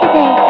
today.